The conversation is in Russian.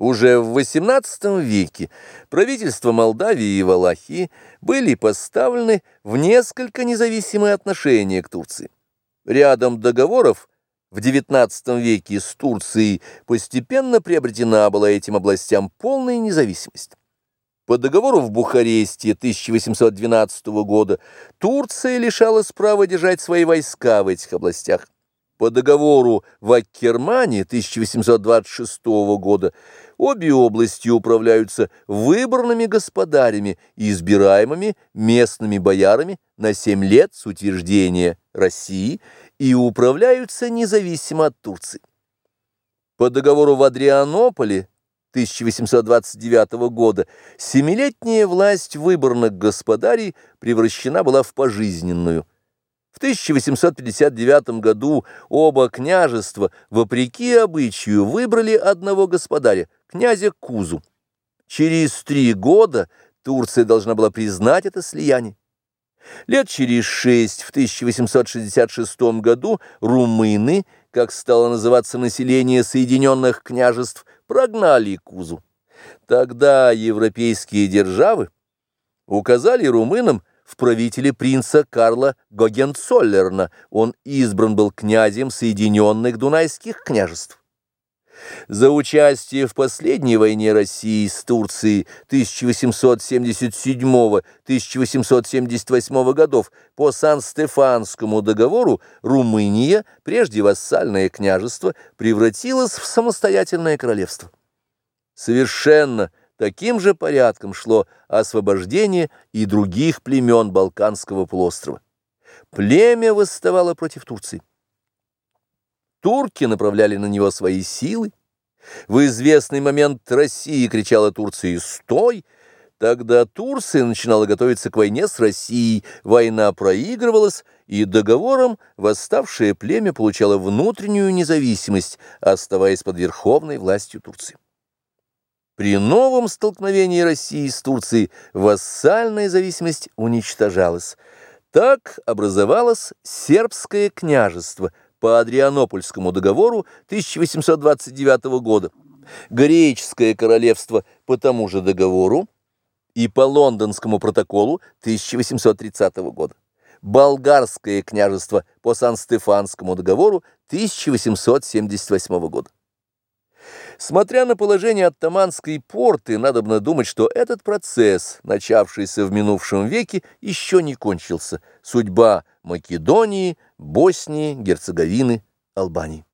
Уже в XVIII веке правительства Молдавии и Валахии были поставлены в несколько независимые отношения к Турции. Рядом договоров в XIX веке с Турцией постепенно приобретена была этим областям полная независимость. По договору в Бухаресте 1812 года Турция лишалась права держать свои войска в этих областях. По договору в Аккермане 1826 года обе области управляются выборными господарями, избираемыми местными боярами на 7 лет с утверждения России и управляются независимо от Турции. По договору в Адрианополе 1829 года семилетняя власть выборных господарей превращена была в пожизненную. В 1859 году оба княжества, вопреки обычаю, выбрали одного господаря, князя Кузу. Через три года Турция должна была признать это слияние. Лет через шесть, в 1866 году, румыны, как стало называться население Соединенных княжеств, прогнали Кузу. Тогда европейские державы указали румынам в правителе принца Карла Гогенцоллерна. Он избран был князем Соединенных Дунайских княжеств. За участие в последней войне России с Турцией 1877-1878 годов по Сан-Стефанскому договору Румыния, прежде вассальное княжество, превратилась в самостоятельное королевство. Совершенно таким же порядком шло освобождение и других племен Балканского полуострова. Племя восставало против Турции. Турки направляли на него свои силы. В известный момент Россия кричала Турции «Стой!», Тогда Турция начинала готовиться к войне с Россией, война проигрывалась, и договором восставшее племя получало внутреннюю независимость, оставаясь под верховной властью Турции. При новом столкновении России с Турцией вассальная зависимость уничтожалась. Так образовалось сербское княжество – по Адрианопольскому договору 1829 года, греческое королевство по тому же договору и по Лондонскому протоколу 1830 года, болгарское княжество по Сан-Стефанскому договору 1878 года. Смотря на положение оттаманской порты, надо бы думать, что этот процесс, начавшийся в минувшем веке, еще не кончился. Судьба Македонии, Боснии, Герцеговины, Албании.